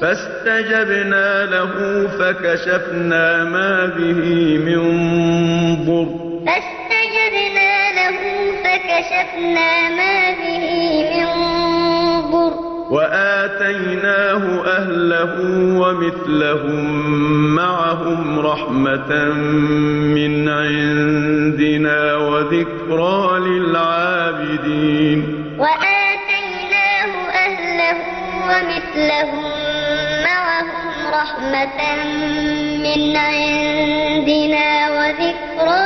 فاستجبنا له فكشفنا ما به من ضر. فاستجبنا له فكشفنا ما به من ضر. وآتيناه أهله ومثلهم معهم رحمة من عندنا وذكرى للعابدين. وآتيناه ومثلهم معهم رحمة من عندنا وذكرى